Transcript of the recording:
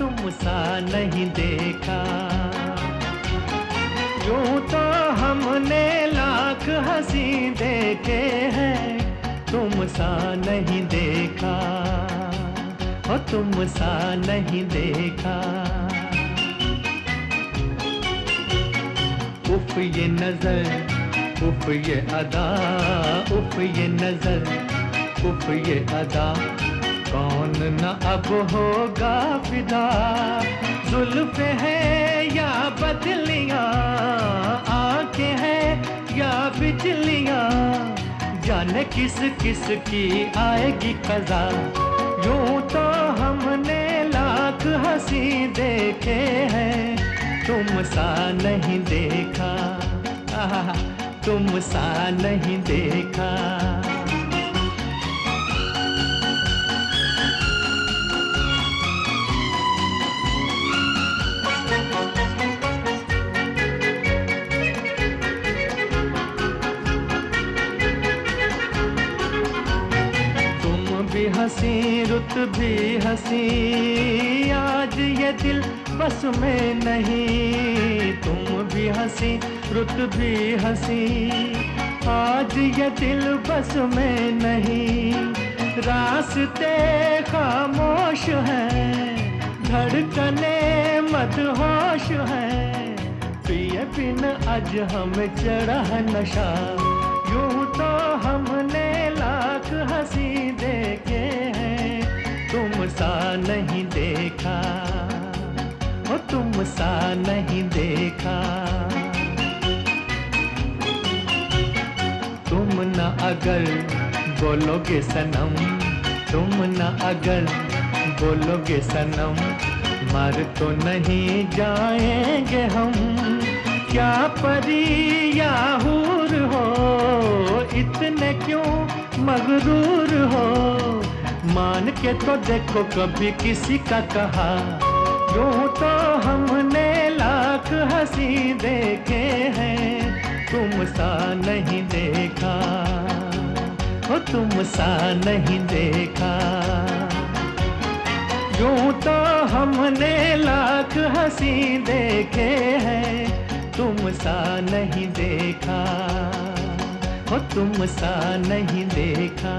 तुम सा नहीं देखा। यूँ तो हमने लाख हँसी देखे हैं तुम सा नहीं देखा। हो तुम सा नहीं देखा। उफ, ये नज़र, उफ, ये अदा, उफ, ये नज़र, उफ, ये अदा। कौन न अब होगा फिदा जुल्फ है या बदलियाँ? आँखें हैं या बिजलियाँ? जाने किस किस की आएगी कजा? यूँ तो हमने लाख हँसी देखे हैं। तुम सा नहीं देखा। तुम सा नहीं देखा। हँसी, रुत भी हँसी। आज ये दिल बस में नहीं, तुम भी हँसी, रुत भी हँसी। आज ये दिल बस में नहीं, रास्ते खामोश हैं, धड़कने मत होश हैं। पिए बिन आज हम चढ़ा नशा, यूँ तो हमने लाख हँसी। सा नहीं देखा हो तुम सा नहीं देखा। तुम न अगर बोलोगे सनम, तुम न अगर बोलोगे सनम, मर तो नहीं जाएँगे हम। क्या परी या हूर हो, इतने क्यों मगरूर हो? मान के तो देखो कभी किसी का कहा। यूँ तो हमने लाख हँसी देखे हैं तुम सा नहीं देखा। हो तुम सा नहीं देखा। यूँ तो हमने लाख हँसी देखे हैं तुम सा नहीं देखा। हो तुम सा नहीं देखा।